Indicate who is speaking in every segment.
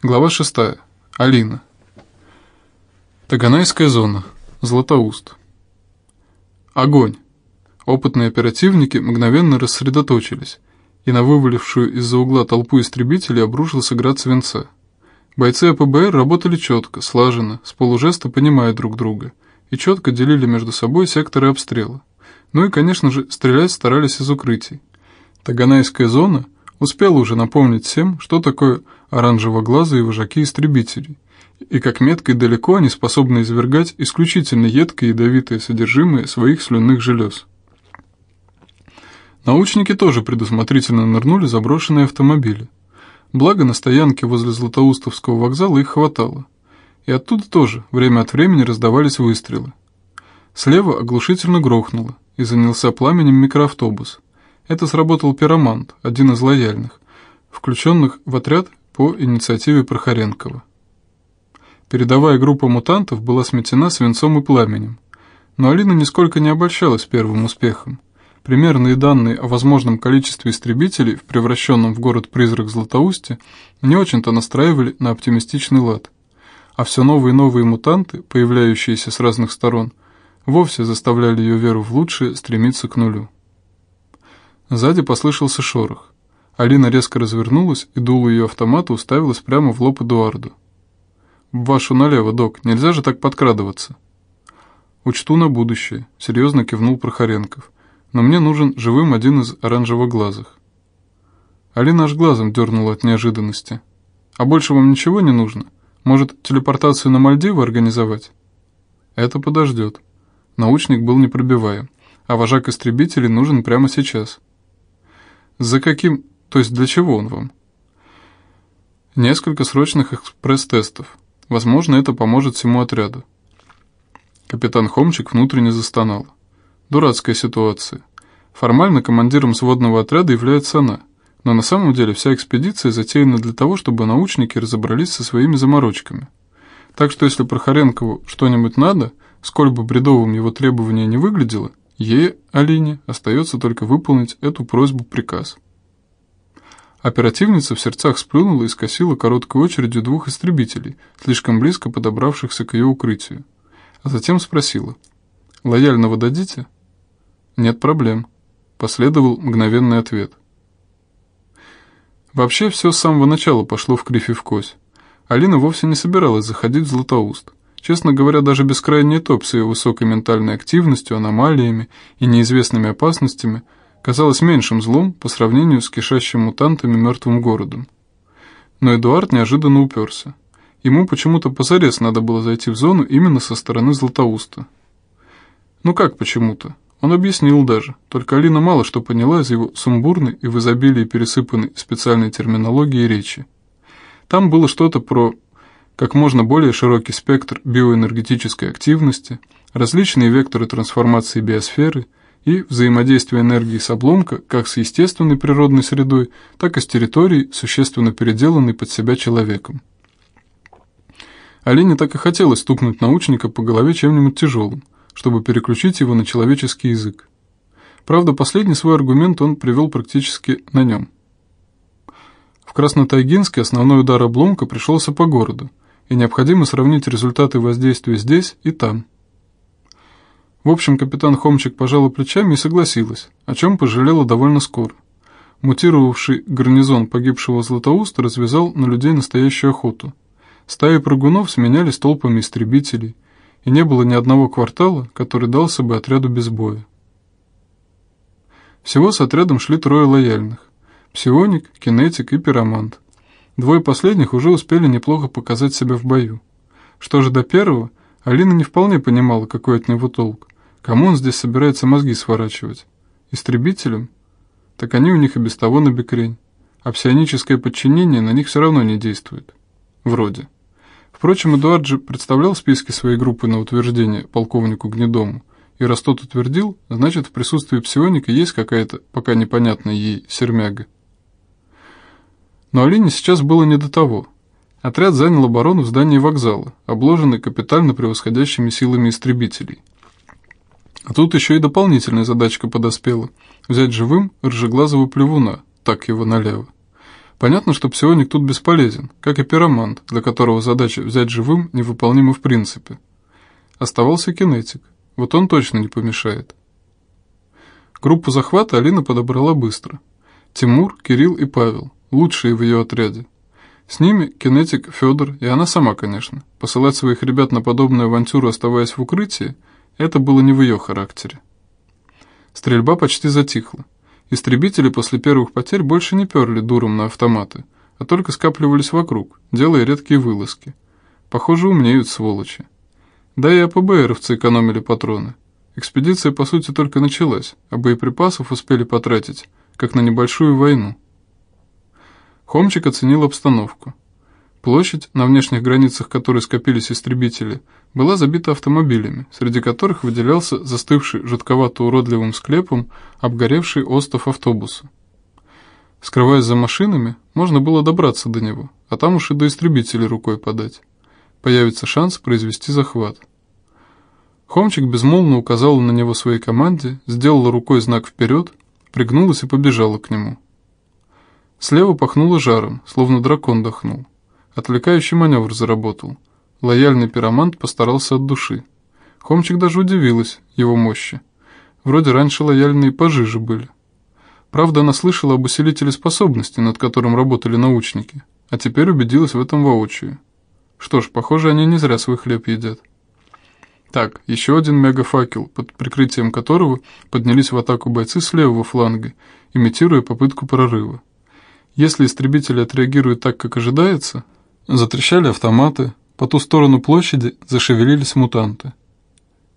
Speaker 1: Глава 6. Алина. Таганайская зона. Златоуст. Огонь. Опытные оперативники мгновенно рассредоточились, и на вывалившую из-за угла толпу истребителей обрушился град свинца. Бойцы АПБР работали четко, слаженно, с полужеста понимая друг друга, и четко делили между собой секторы обстрела. Ну и, конечно же, стрелять старались из укрытий. Таганайская зона успела уже напомнить всем, что такое оранжево-глазые вожаки истребителей, и как метко и далеко они способны извергать исключительно едкое и ядовитое содержимое своих слюнных желез. Научники тоже предусмотрительно нырнули заброшенные автомобили. Благо на стоянке возле Златоустовского вокзала их хватало. И оттуда тоже время от времени раздавались выстрелы. Слева оглушительно грохнуло, и занялся пламенем микроавтобус. Это сработал пиромант, один из лояльных, включенных в отряд по инициативе Прохоренкова. Передовая группа мутантов была сметена свинцом и пламенем, но Алина нисколько не обольщалась первым успехом. Примерные данные о возможном количестве истребителей в превращенном в город-призрак Златоусте не очень-то настраивали на оптимистичный лад. А все новые и новые мутанты, появляющиеся с разных сторон, вовсе заставляли ее веру в лучшее стремиться к нулю. Сзади послышался шорох. Алина резко развернулась, и дуло ее автомата уставилась прямо в лоб Эдуарду. «Вашу налево, док, нельзя же так подкрадываться». «Учту на будущее», — серьезно кивнул Прохоренков. «Но мне нужен живым один из оранжево-глазых». Алина аж глазом дернула от неожиданности. «А больше вам ничего не нужно? Может, телепортацию на Мальдивы организовать?» «Это подождет». Научник был непробиваем, а вожак истребителей нужен прямо сейчас. «За каким то есть для чего он вам? Несколько срочных экспресс-тестов. Возможно, это поможет всему отряду. Капитан Хомчик внутренне застонал. Дурацкая ситуация. Формально командиром сводного отряда является она, но на самом деле вся экспедиция затеяна для того, чтобы научники разобрались со своими заморочками. Так что если Прохоренкову что-нибудь надо, сколь бы бредовым его требование не выглядело, ей, Алине, остается только выполнить эту просьбу-приказ. Оперативница в сердцах сплюнула и скосила короткой очередью двух истребителей, слишком близко подобравшихся к ее укрытию. А затем спросила. «Лояльного дадите?» «Нет проблем», — последовал мгновенный ответ. Вообще все с самого начала пошло в кривь в кось. Алина вовсе не собиралась заходить в Златоуст. Честно говоря, даже бескрайний топ с ее высокой ментальной активностью, аномалиями и неизвестными опасностями — казалось меньшим злом по сравнению с кишащим мутантами мертвым городом. Но Эдуард неожиданно уперся. Ему почему-то позарез надо было зайти в зону именно со стороны Златоуста. Ну как почему-то? Он объяснил даже, только Алина мало что поняла из его сумбурной и в изобилии пересыпанной специальной терминологии речи. Там было что-то про как можно более широкий спектр биоэнергетической активности, различные векторы трансформации биосферы – и взаимодействие энергии с обломка как с естественной природной средой, так и с территорией, существенно переделанной под себя человеком. Алине так и хотелось стукнуть научника по голове чем-нибудь тяжелым, чтобы переключить его на человеческий язык. Правда, последний свой аргумент он привел практически на нем. В Краснотайгинске основной удар обломка пришелся по городу, и необходимо сравнить результаты воздействия здесь и там – в общем, капитан Хомчик пожала плечами и согласилась, о чем пожалела довольно скоро. Мутировавший гарнизон погибшего Златоуста развязал на людей настоящую охоту. Стаи прыгунов сменялись толпами истребителей, и не было ни одного квартала, который дался бы отряду без боя. Всего с отрядом шли трое лояльных – псионик, кинетик и пиромант. Двое последних уже успели неплохо показать себя в бою. Что же до первого, Алина не вполне понимала, какой от него толк. Кому он здесь собирается мозги сворачивать? Истребителям? Так они у них и без того на бекрень. А псионическое подчинение на них все равно не действует. Вроде. Впрочем, Эдуард же представлял списки своей группы на утверждение полковнику Гнедому, и раз тот утвердил, значит, в присутствии псионика есть какая-то, пока непонятная ей, сермяга. Но Алине сейчас было не до того. Отряд занял оборону в здании вокзала, обложенный капитально превосходящими силами истребителей – а тут еще и дополнительная задачка подоспела – взять живым рыжеглазого плевуна, так его налево. Понятно, что псионик тут бесполезен, как и пиромант, для которого задача взять живым невыполнима в принципе. Оставался кинетик, вот он точно не помешает. Группу захвата Алина подобрала быстро. Тимур, Кирилл и Павел, лучшие в ее отряде. С ними кинетик Федор и она сама, конечно. Посылать своих ребят на подобную авантюру, оставаясь в укрытии, это было не в ее характере. Стрельба почти затихла. Истребители после первых потерь больше не перли дуром на автоматы, а только скапливались вокруг, делая редкие вылазки. Похоже, умнеют сволочи. Да и АПБРовцы экономили патроны. Экспедиция, по сути, только началась, а боеприпасов успели потратить, как на небольшую войну. Хомчик оценил обстановку. Площадь, на внешних границах которой скопились истребители, была забита автомобилями, среди которых выделялся застывший жутковато-уродливым склепом обгоревший остов автобуса. Скрываясь за машинами, можно было добраться до него, а там уж и до истребителей рукой подать. Появится шанс произвести захват. Хомчик безмолвно указал на него своей команде, сделала рукой знак вперед, пригнулась и побежала к нему. Слева пахнуло жаром, словно дракон дохнул. Отвлекающий маневр заработал – Лояльный пиромант постарался от души. Хомчик даже удивилась его мощи. Вроде раньше лояльные пожиже были. Правда, она слышала об усилителе способностей, над которым работали научники, а теперь убедилась в этом воочию. Что ж, похоже, они не зря свой хлеб едят. Так, еще один мегафакел, под прикрытием которого поднялись в атаку бойцы с левого фланга, имитируя попытку прорыва. Если истребители отреагируют так, как ожидается, затрещали автоматы, по ту сторону площади зашевелились мутанты.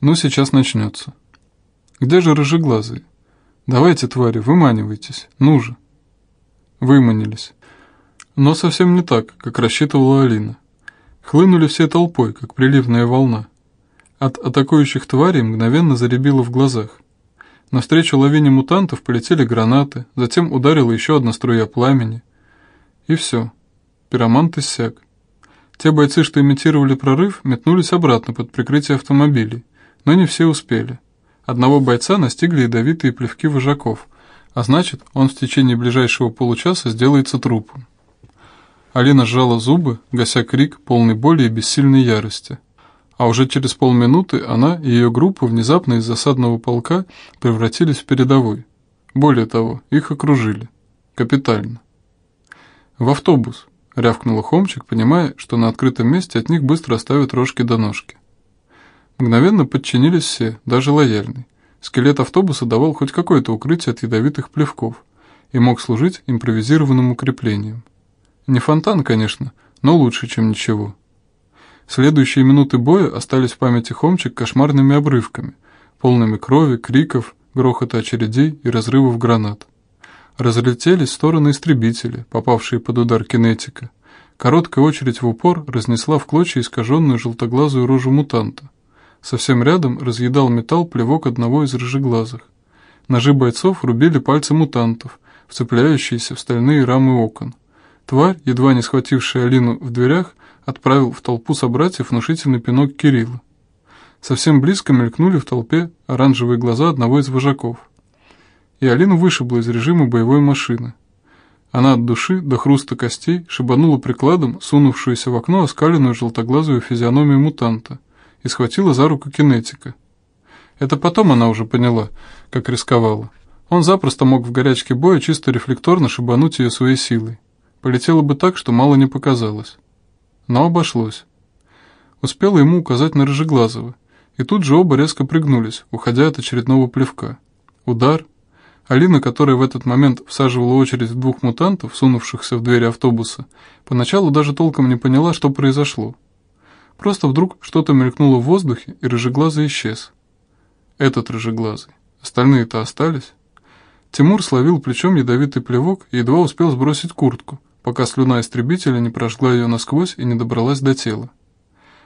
Speaker 1: Ну, сейчас начнется. Где же рыжеглазые? Давайте, твари, выманивайтесь, ну же. Выманились. Но совсем не так, как рассчитывала Алина. Хлынули все толпой, как приливная волна. От атакующих тварей мгновенно заребило в глазах. Навстречу лавине мутантов полетели гранаты, затем ударила еще одна струя пламени. И все. Пиромант иссяк. Те бойцы, что имитировали прорыв, метнулись обратно под прикрытие автомобилей, но не все успели. Одного бойца настигли ядовитые плевки вожаков, а значит, он в течение ближайшего получаса сделается трупом. Алина сжала зубы, гася крик, полный боли и бессильной ярости. А уже через полминуты она и ее группа внезапно из засадного полка превратились в передовой. Более того, их окружили. Капитально. В автобус, рявкнула Хомчик, понимая, что на открытом месте от них быстро оставят рожки до ножки. Мгновенно подчинились все, даже лояльный. Скелет автобуса давал хоть какое-то укрытие от ядовитых плевков и мог служить импровизированным укреплением. Не фонтан, конечно, но лучше, чем ничего. Следующие минуты боя остались в памяти Хомчик кошмарными обрывками, полными крови, криков, грохота очередей и разрывов гранат. Разлетелись стороны истребители, попавшие под удар кинетика. Короткая очередь в упор разнесла в клочья искаженную желтоглазую рожу мутанта. Совсем рядом разъедал металл плевок одного из рыжеглазых. Ножи бойцов рубили пальцы мутантов, вцепляющиеся в стальные рамы окон. Тварь, едва не схватившая Алину в дверях, отправил в толпу собратьев внушительный пинок Кирилла. Совсем близко мелькнули в толпе оранжевые глаза одного из вожаков и Алину вышибло из режима боевой машины. Она от души до хруста костей шибанула прикладом сунувшуюся в окно оскаленную желтоглазую физиономию мутанта и схватила за руку кинетика. Это потом она уже поняла, как рисковала. Он запросто мог в горячке боя чисто рефлекторно шибануть ее своей силой. Полетело бы так, что мало не показалось. Но обошлось. Успела ему указать на Рыжеглазого, и тут же оба резко пригнулись, уходя от очередного плевка. Удар — Алина, которая в этот момент всаживала очередь двух мутантов, сунувшихся в двери автобуса, поначалу даже толком не поняла, что произошло. Просто вдруг что-то мелькнуло в воздухе, и рыжеглазый исчез. Этот рыжеглазый. Остальные-то остались. Тимур словил плечом ядовитый плевок и едва успел сбросить куртку, пока слюна истребителя не прожгла ее насквозь и не добралась до тела.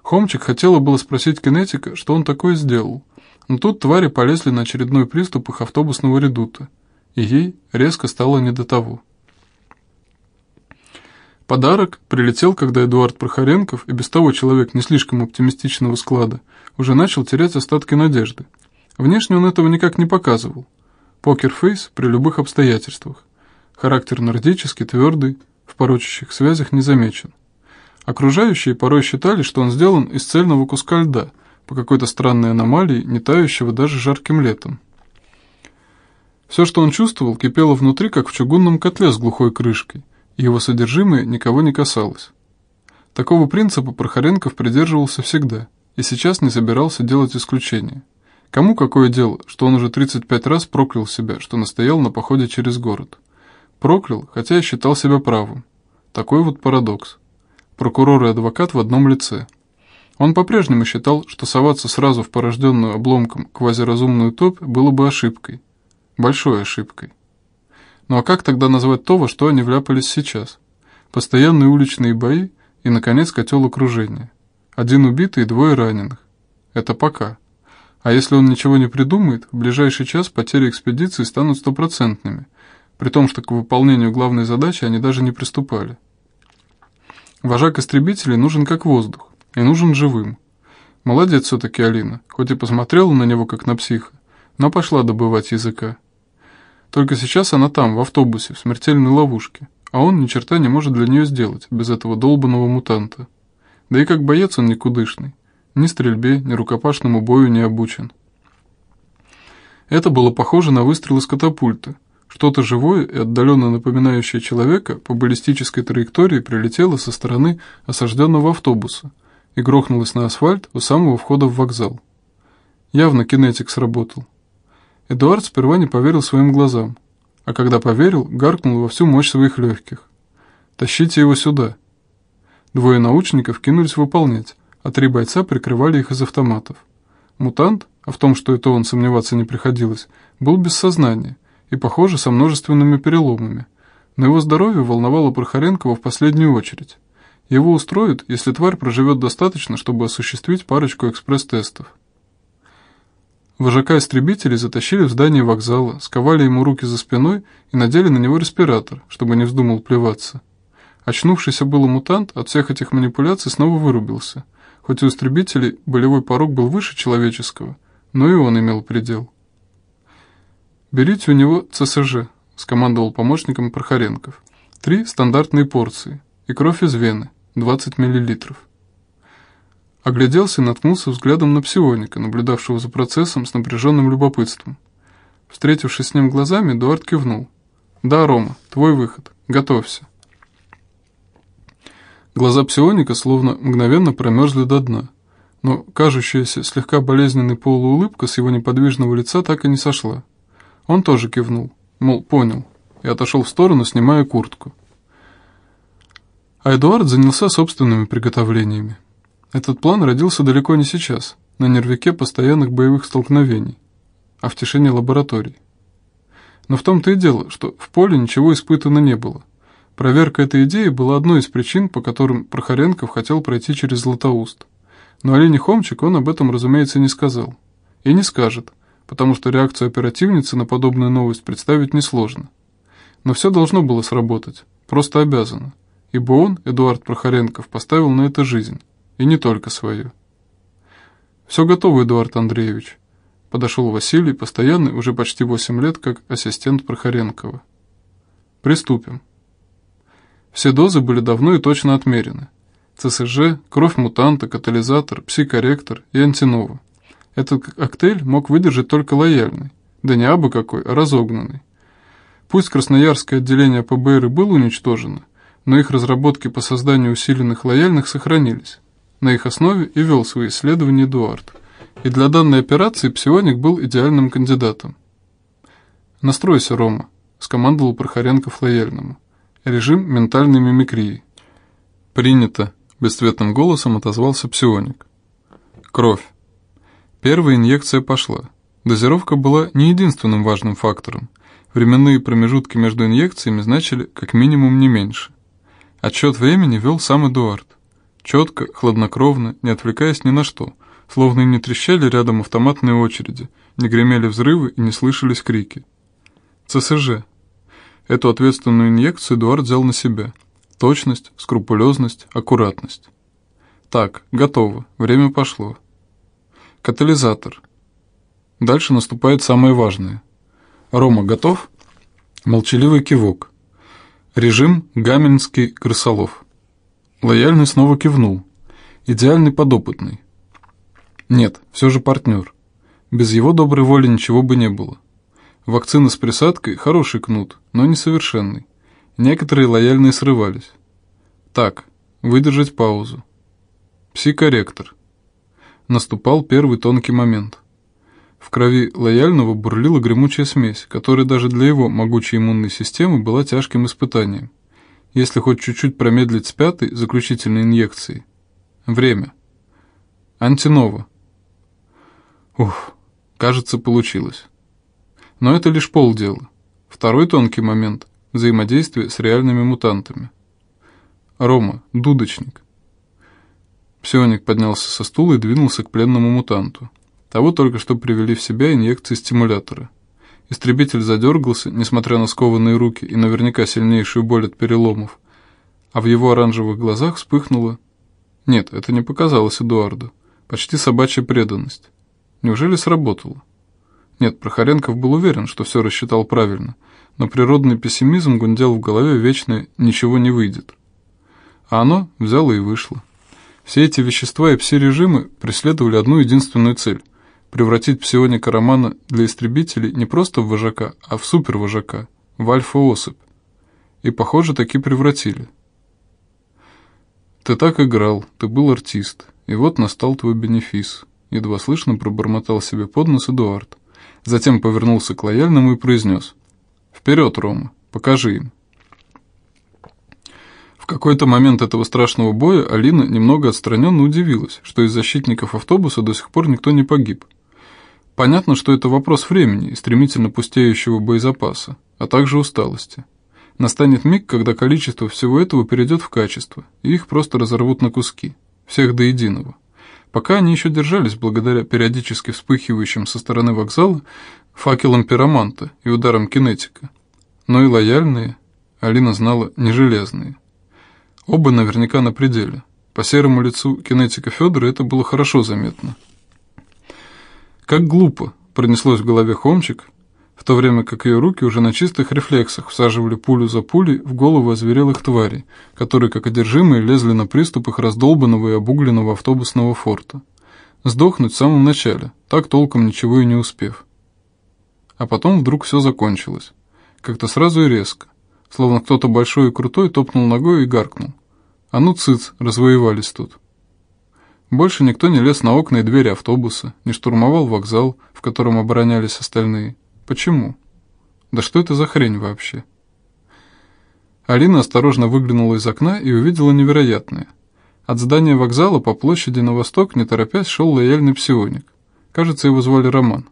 Speaker 1: Хомчик хотела было спросить кинетика, что он такое сделал, но тут твари полезли на очередной приступ их автобусного редута, и ей резко стало не до того. Подарок прилетел, когда Эдуард Прохоренков, и без того человек не слишком оптимистичного склада, уже начал терять остатки надежды. Внешне он этого никак не показывал. Покерфейс при любых обстоятельствах. Характер нордический, твердый, в порочащих связях не замечен. Окружающие порой считали, что он сделан из цельного куска льда, по какой-то странной аномалии, не тающего даже жарким летом. Все, что он чувствовал, кипело внутри, как в чугунном котле с глухой крышкой, и его содержимое никого не касалось. Такого принципа Прохоренков придерживался всегда, и сейчас не собирался делать исключения. Кому какое дело, что он уже 35 раз проклял себя, что настоял на походе через город. Проклял, хотя и считал себя правым. Такой вот парадокс прокурор и адвокат в одном лице. Он по-прежнему считал, что соваться сразу в порожденную обломком квазиразумную топь было бы ошибкой. Большой ошибкой. Ну а как тогда назвать то, во что они вляпались сейчас? Постоянные уличные бои и, наконец, котел окружения. Один убитый и двое раненых. Это пока. А если он ничего не придумает, в ближайший час потери экспедиции станут стопроцентными, при том, что к выполнению главной задачи они даже не приступали. Вожак истребителей нужен как воздух, и нужен живым. Молодец все-таки Алина, хоть и посмотрела на него как на психа, но пошла добывать языка. Только сейчас она там, в автобусе, в смертельной ловушке, а он ни черта не может для нее сделать, без этого долбанного мутанта. Да и как боец он никудышный, ни стрельбе, ни рукопашному бою не обучен. Это было похоже на выстрел из катапульты, что-то живое и отдаленно напоминающее человека по баллистической траектории прилетело со стороны осажденного автобуса и грохнулось на асфальт у самого входа в вокзал. Явно кинетик сработал. Эдуард сперва не поверил своим глазам, а когда поверил, гаркнул во всю мощь своих легких. «Тащите его сюда!» Двое научников кинулись выполнять, а три бойца прикрывали их из автоматов. Мутант, а в том, что это он сомневаться не приходилось, был без сознания – и, похоже, со множественными переломами. Но его здоровье волновало Прохоренкова в последнюю очередь. Его устроит, если тварь проживет достаточно, чтобы осуществить парочку экспресс-тестов. Вожака истребителей затащили в здание вокзала, сковали ему руки за спиной и надели на него респиратор, чтобы не вздумал плеваться. Очнувшийся было мутант от всех этих манипуляций снова вырубился. Хоть у истребителей болевой порог был выше человеческого, но и он имел предел. «Берите у него ЦСЖ», — скомандовал помощником Прохоренков. «Три стандартные порции и кровь из вены, 20 мл». Огляделся и наткнулся взглядом на псионика, наблюдавшего за процессом с напряженным любопытством. Встретившись с ним глазами, Эдуард кивнул. «Да, Рома, твой выход. Готовься». Глаза псионика словно мгновенно промерзли до дна, но кажущаяся слегка болезненной полуулыбка с его неподвижного лица так и не сошла. Он тоже кивнул, мол, понял, и отошел в сторону, снимая куртку. А Эдуард занялся собственными приготовлениями. Этот план родился далеко не сейчас, на нервике постоянных боевых столкновений, а в тишине лабораторий. Но в том-то и дело, что в поле ничего испытано не было. Проверка этой идеи была одной из причин, по которым Прохоренков хотел пройти через Златоуст. Но Олене Хомчик он об этом, разумеется, не сказал. И не скажет, потому что реакцию оперативницы на подобную новость представить несложно. Но все должно было сработать, просто обязано, ибо он, Эдуард Прохоренков, поставил на это жизнь, и не только свою. «Все готово, Эдуард Андреевич», — подошел Василий, постоянный уже почти 8 лет, как ассистент Прохоренкова. «Приступим». Все дозы были давно и точно отмерены. ЦСЖ, кровь мутанта, катализатор, пси-корректор и антинова. Этот коктейль мог выдержать только лояльный, да не абы какой, а разогнанный. Пусть Красноярское отделение ПБР и было уничтожено, но их разработки по созданию усиленных лояльных сохранились. На их основе и вел свои исследования Эдуард. И для данной операции псионик был идеальным кандидатом. «Настройся, Рома», — скомандовал Прохоренков лояльному. «Режим ментальной мимикрии». «Принято», — бесцветным голосом отозвался псионик. «Кровь». Первая инъекция пошла. Дозировка была не единственным важным фактором. Временные промежутки между инъекциями значили как минимум не меньше. Отчет времени вел сам Эдуард. Четко, хладнокровно, не отвлекаясь ни на что, словно и не трещали рядом автоматные очереди, не гремели взрывы и не слышались крики. ЦСЖ. Эту ответственную инъекцию Эдуард взял на себя. Точность, скрупулезность, аккуратность. Так, готово, время пошло. Катализатор. Дальше наступает самое важное. Рома, готов? Молчаливый кивок. Режим Гамельнский-Крысолов. Лояльный снова кивнул. Идеальный подопытный. Нет, все же партнер. Без его доброй воли ничего бы не было. Вакцина с присадкой – хороший кнут, но несовершенный. Некоторые лояльные срывались. Так, выдержать паузу. Пси-корректор. Наступал первый тонкий момент. В крови лояльного бурлила гремучая смесь, которая даже для его могучей иммунной системы была тяжким испытанием. Если хоть чуть-чуть промедлить с пятой, заключительной инъекцией. Время. Антинова. Ух, кажется, получилось. Но это лишь полдела. Второй тонкий момент – взаимодействие с реальными мутантами. Рома, дудочник. Псионик поднялся со стула и двинулся к пленному мутанту. Того только что привели в себя инъекции стимулятора. Истребитель задергался, несмотря на скованные руки и наверняка сильнейшую боль от переломов, а в его оранжевых глазах вспыхнуло... Нет, это не показалось Эдуарду. Почти собачья преданность. Неужели сработало? Нет, Прохоренков был уверен, что все рассчитал правильно, но природный пессимизм гундел в голове вечно «ничего не выйдет». А оно взяло и вышло. Все эти вещества и пси-режимы преследовали одну единственную цель – превратить псионика Романа для истребителей не просто в вожака, а в супервожака, в альфа-особь. И, похоже, таки превратили. «Ты так играл, ты был артист, и вот настал твой бенефис», – едва слышно пробормотал себе под нос Эдуард. Затем повернулся к лояльному и произнес. «Вперед, Рома, покажи им». В какой-то момент этого страшного боя Алина немного отстраненно удивилась, что из защитников автобуса до сих пор никто не погиб. Понятно, что это вопрос времени и стремительно пустеющего боезапаса, а также усталости. Настанет миг, когда количество всего этого перейдет в качество, и их просто разорвут на куски, всех до единого. Пока они еще держались благодаря периодически вспыхивающим со стороны вокзала факелам пироманта и ударам кинетика. Но и лояльные, Алина знала, не железные. Оба наверняка на пределе. По серому лицу кинетика Федора это было хорошо заметно. Как глупо пронеслось в голове Хомчик, в то время как ее руки уже на чистых рефлексах всаживали пулю за пулей в голову озверелых тварей, которые, как одержимые, лезли на приступ их раздолбанного и обугленного автобусного форта. Сдохнуть в самом начале, так толком ничего и не успев. А потом вдруг все закончилось. Как-то сразу и резко словно кто-то большой и крутой топнул ногой и гаркнул. «А ну, цыц, развоевались тут». Больше никто не лез на окна и двери автобуса, не штурмовал вокзал, в котором оборонялись остальные. Почему? Да что это за хрень вообще? Алина осторожно выглянула из окна и увидела невероятное. От здания вокзала по площади на восток, не торопясь, шел лояльный псионик. Кажется, его звали Роман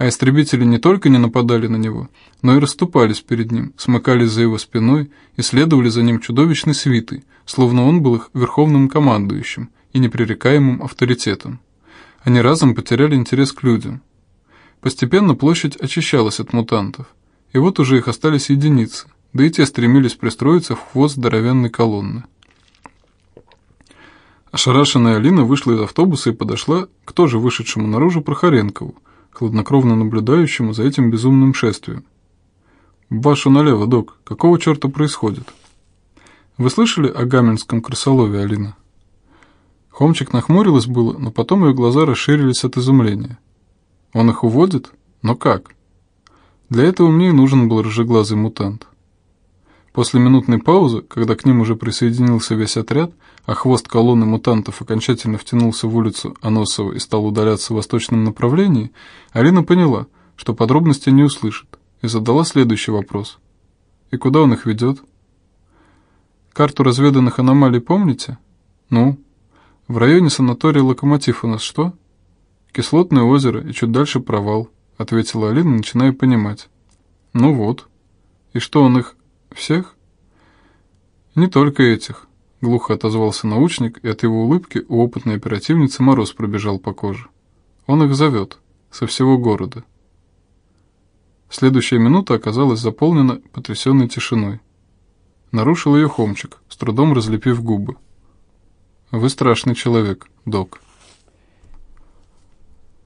Speaker 1: а истребители не только не нападали на него, но и расступались перед ним, смыкались за его спиной и следовали за ним чудовищной свитой, словно он был их верховным командующим и непререкаемым авторитетом. Они разом потеряли интерес к людям. Постепенно площадь очищалась от мутантов, и вот уже их остались единицы, да и те стремились пристроиться в хвост здоровенной колонны. Ошарашенная Алина вышла из автобуса и подошла к тоже вышедшему наружу Прохоренкову, хладнокровно наблюдающему за этим безумным шествием. «Вашу налево, док. Какого черта происходит?» «Вы слышали о гамельнском крысолове, Алина?» Хомчик нахмурилась было, но потом ее глаза расширились от изумления. «Он их уводит? Но как?» Для этого мне и нужен был рыжеглазый мутант. После минутной паузы, когда к ним уже присоединился весь отряд, а хвост колонны мутантов окончательно втянулся в улицу Аносова и стал удаляться в восточном направлении, Алина поняла, что подробности не услышит, и задала следующий вопрос. «И куда он их ведет?» «Карту разведанных аномалий помните?» «Ну?» «В районе санатория «Локомотив» у нас что?» «Кислотное озеро и чуть дальше провал», — ответила Алина, начиная понимать. «Ну вот. И что он их «Всех?» «Не только этих», — глухо отозвался научник, и от его улыбки у опытной оперативницы мороз пробежал по коже. «Он их зовет. Со всего города». Следующая минута оказалась заполнена потрясенной тишиной. Нарушил ее Хомчик, с трудом разлепив губы. «Вы страшный человек, док».